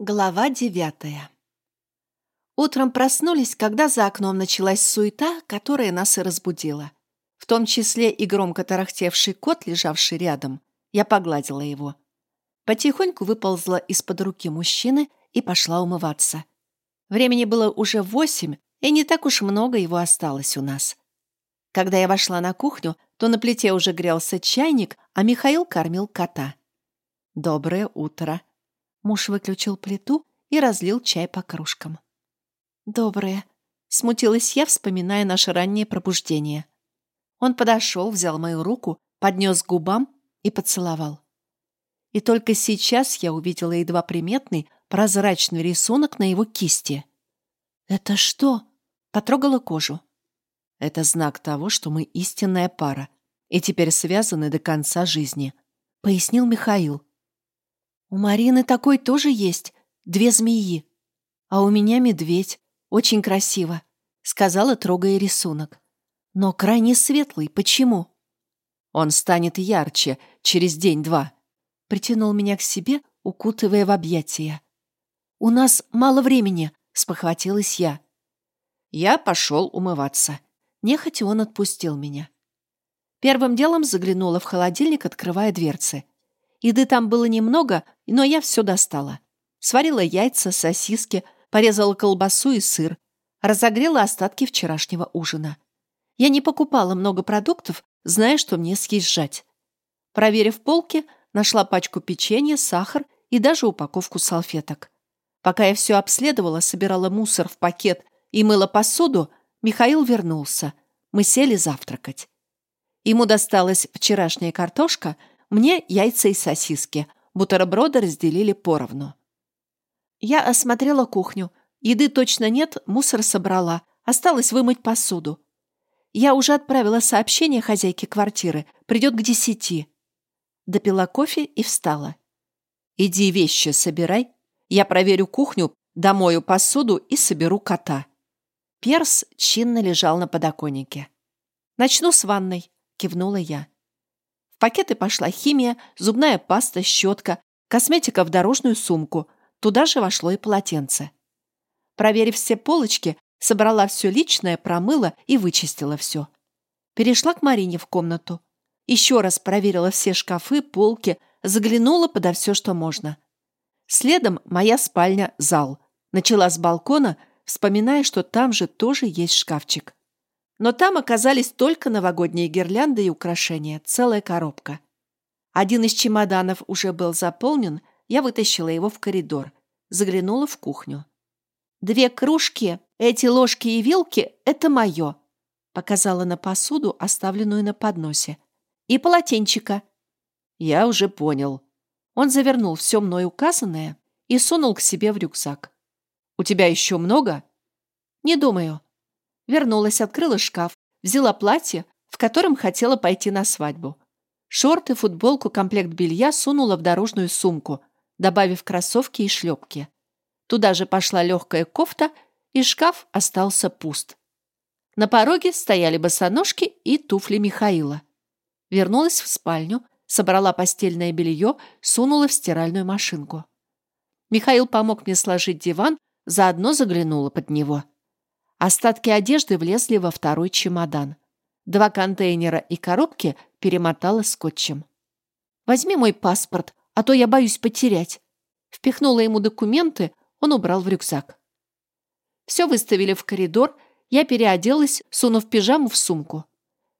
Глава девятая Утром проснулись, когда за окном началась суета, которая нас и разбудила. В том числе и громко тарахтевший кот, лежавший рядом. Я погладила его. Потихоньку выползла из-под руки мужчины и пошла умываться. Времени было уже восемь, и не так уж много его осталось у нас. Когда я вошла на кухню, то на плите уже грелся чайник, а Михаил кормил кота. «Доброе утро», Муж выключил плиту и разлил чай по кружкам. «Доброе», — смутилась я, вспоминая наше раннее пробуждение. Он подошел, взял мою руку, поднес к губам и поцеловал. И только сейчас я увидела едва приметный прозрачный рисунок на его кисти. «Это что?» — потрогала кожу. «Это знак того, что мы истинная пара и теперь связаны до конца жизни», — пояснил Михаил. «У Марины такой тоже есть. Две змеи. А у меня медведь. Очень красиво», — сказала, трогая рисунок. «Но крайне светлый. Почему?» «Он станет ярче через день-два», — притянул меня к себе, укутывая в объятия. «У нас мало времени», — спохватилась я. Я пошел умываться. Нехотя он отпустил меня. Первым делом заглянула в холодильник, открывая дверцы. Еды там было немного, но я все достала. Сварила яйца, сосиски, порезала колбасу и сыр. Разогрела остатки вчерашнего ужина. Я не покупала много продуктов, зная, что мне съезжать. Проверив полки, нашла пачку печенья, сахар и даже упаковку салфеток. Пока я все обследовала, собирала мусор в пакет и мыла посуду, Михаил вернулся. Мы сели завтракать. Ему досталась вчерашняя картошка, мне яйца и сосиски. Бутерброды разделили поровну. Я осмотрела кухню. Еды точно нет, мусор собрала. Осталось вымыть посуду. Я уже отправила сообщение хозяйке квартиры. Придет к десяти. Допила кофе и встала. «Иди вещи собирай. Я проверю кухню, домою посуду и соберу кота». Перс чинно лежал на подоконнике. «Начну с ванной», — кивнула я. Пакеты пошла химия, зубная паста, щетка, косметика в дорожную сумку. Туда же вошло и полотенце. Проверив все полочки, собрала все личное, промыла и вычистила все. Перешла к Марине в комнату. Еще раз проверила все шкафы, полки, заглянула подо все, что можно. Следом моя спальня – зал. Начала с балкона, вспоминая, что там же тоже есть шкафчик. Но там оказались только новогодние гирлянды и украшения, целая коробка. Один из чемоданов уже был заполнен, я вытащила его в коридор, заглянула в кухню. «Две кружки, эти ложки и вилки — это мое», показала на посуду, оставленную на подносе. «И полотенчика». Я уже понял. Он завернул все мной указанное и сунул к себе в рюкзак. «У тебя еще много?» «Не думаю», Вернулась, открыла шкаф, взяла платье, в котором хотела пойти на свадьбу. Шорты, футболку, комплект белья сунула в дорожную сумку, добавив кроссовки и шлепки. Туда же пошла легкая кофта, и шкаф остался пуст. На пороге стояли босоножки и туфли Михаила. Вернулась в спальню, собрала постельное белье, сунула в стиральную машинку. Михаил помог мне сложить диван, заодно заглянула под него. Остатки одежды влезли во второй чемодан. Два контейнера и коробки перемотала скотчем. «Возьми мой паспорт, а то я боюсь потерять». Впихнула ему документы, он убрал в рюкзак. Все выставили в коридор, я переоделась, сунув пижаму в сумку.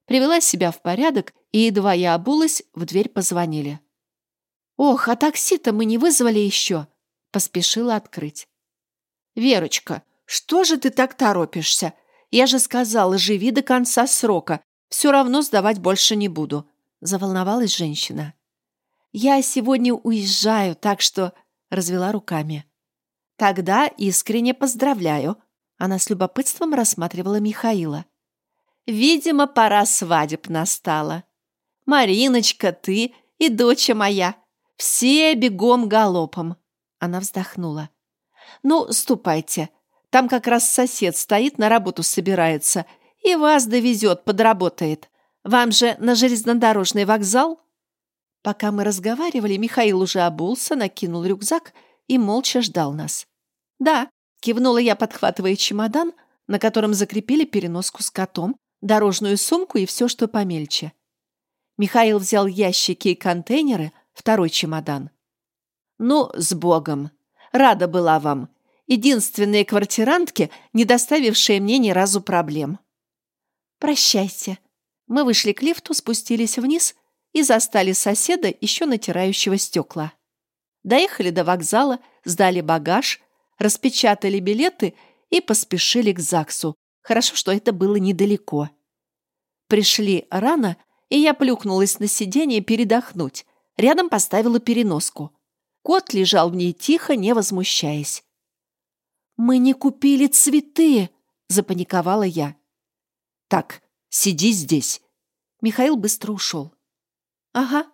Привела себя в порядок, и едва я обулась, в дверь позвонили. «Ох, а такси-то мы не вызвали еще!» Поспешила открыть. «Верочка, «Что же ты так торопишься? Я же сказала, живи до конца срока. Все равно сдавать больше не буду», — заволновалась женщина. «Я сегодня уезжаю, так что...» — развела руками. «Тогда искренне поздравляю». Она с любопытством рассматривала Михаила. «Видимо, пора свадеб настала. Мариночка, ты и доча моя. Все бегом галопом». Она вздохнула. «Ну, ступайте. Там как раз сосед стоит, на работу собирается. И вас довезет, подработает. Вам же на железнодорожный вокзал?» Пока мы разговаривали, Михаил уже обулся, накинул рюкзак и молча ждал нас. «Да», — кивнула я, подхватывая чемодан, на котором закрепили переноску с котом, дорожную сумку и все, что помельче. Михаил взял ящики и контейнеры, второй чемодан. «Ну, с Богом! Рада была вам. Единственные квартирантки, не доставившие мне ни разу проблем». «Прощайте». Мы вышли к лифту, спустились вниз и застали соседа, еще натирающего стекла. Доехали до вокзала, сдали багаж, распечатали билеты и поспешили к ЗАГСу. Хорошо, что это было недалеко. Пришли рано, и я плюхнулась на сиденье передохнуть. Рядом поставила переноску. Кот лежал в ней тихо, не возмущаясь. «Мы не купили цветы!» — запаниковала я. «Так, сиди здесь». Михаил быстро ушел. «Ага».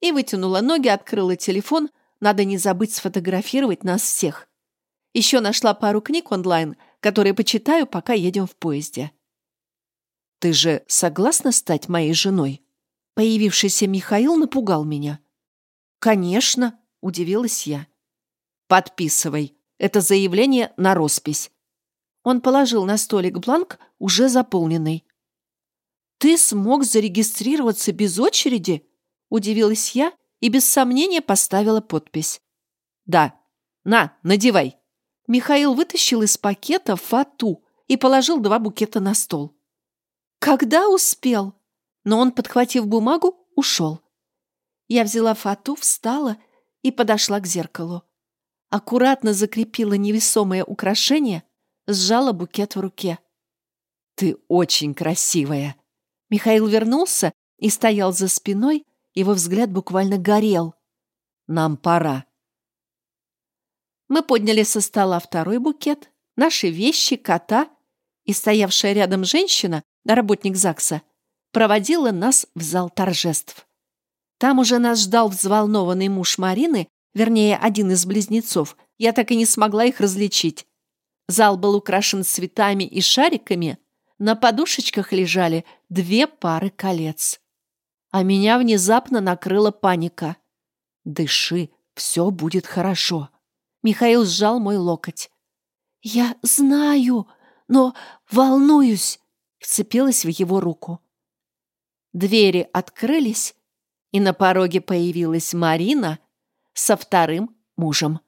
И вытянула ноги, открыла телефон. Надо не забыть сфотографировать нас всех. Еще нашла пару книг онлайн, которые почитаю, пока едем в поезде. «Ты же согласна стать моей женой?» Появившийся Михаил напугал меня. «Конечно», — удивилась я. «Подписывай. Это заявление на роспись». Он положил на столик бланк, уже заполненный. «Ты смог зарегистрироваться без очереди?» — удивилась я и без сомнения поставила подпись. «Да. На, надевай». Михаил вытащил из пакета фату и положил два букета на стол. «Когда успел?» но он, подхватив бумагу, ушел. Я взяла фату, встала и подошла к зеркалу. Аккуратно закрепила невесомое украшение, сжала букет в руке. «Ты очень красивая!» Михаил вернулся и стоял за спиной, его взгляд буквально горел. «Нам пора». Мы подняли со стола второй букет, наши вещи, кота, и стоявшая рядом женщина, работник ЗАГСа, проводила нас в зал торжеств. Там уже нас ждал взволнованный муж Марины, вернее, один из близнецов. Я так и не смогла их различить. Зал был украшен цветами и шариками. На подушечках лежали две пары колец. А меня внезапно накрыла паника. «Дыши, все будет хорошо». Михаил сжал мой локоть. «Я знаю, но волнуюсь», — вцепилась в его руку. Двери открылись, и на пороге появилась Марина со вторым мужем.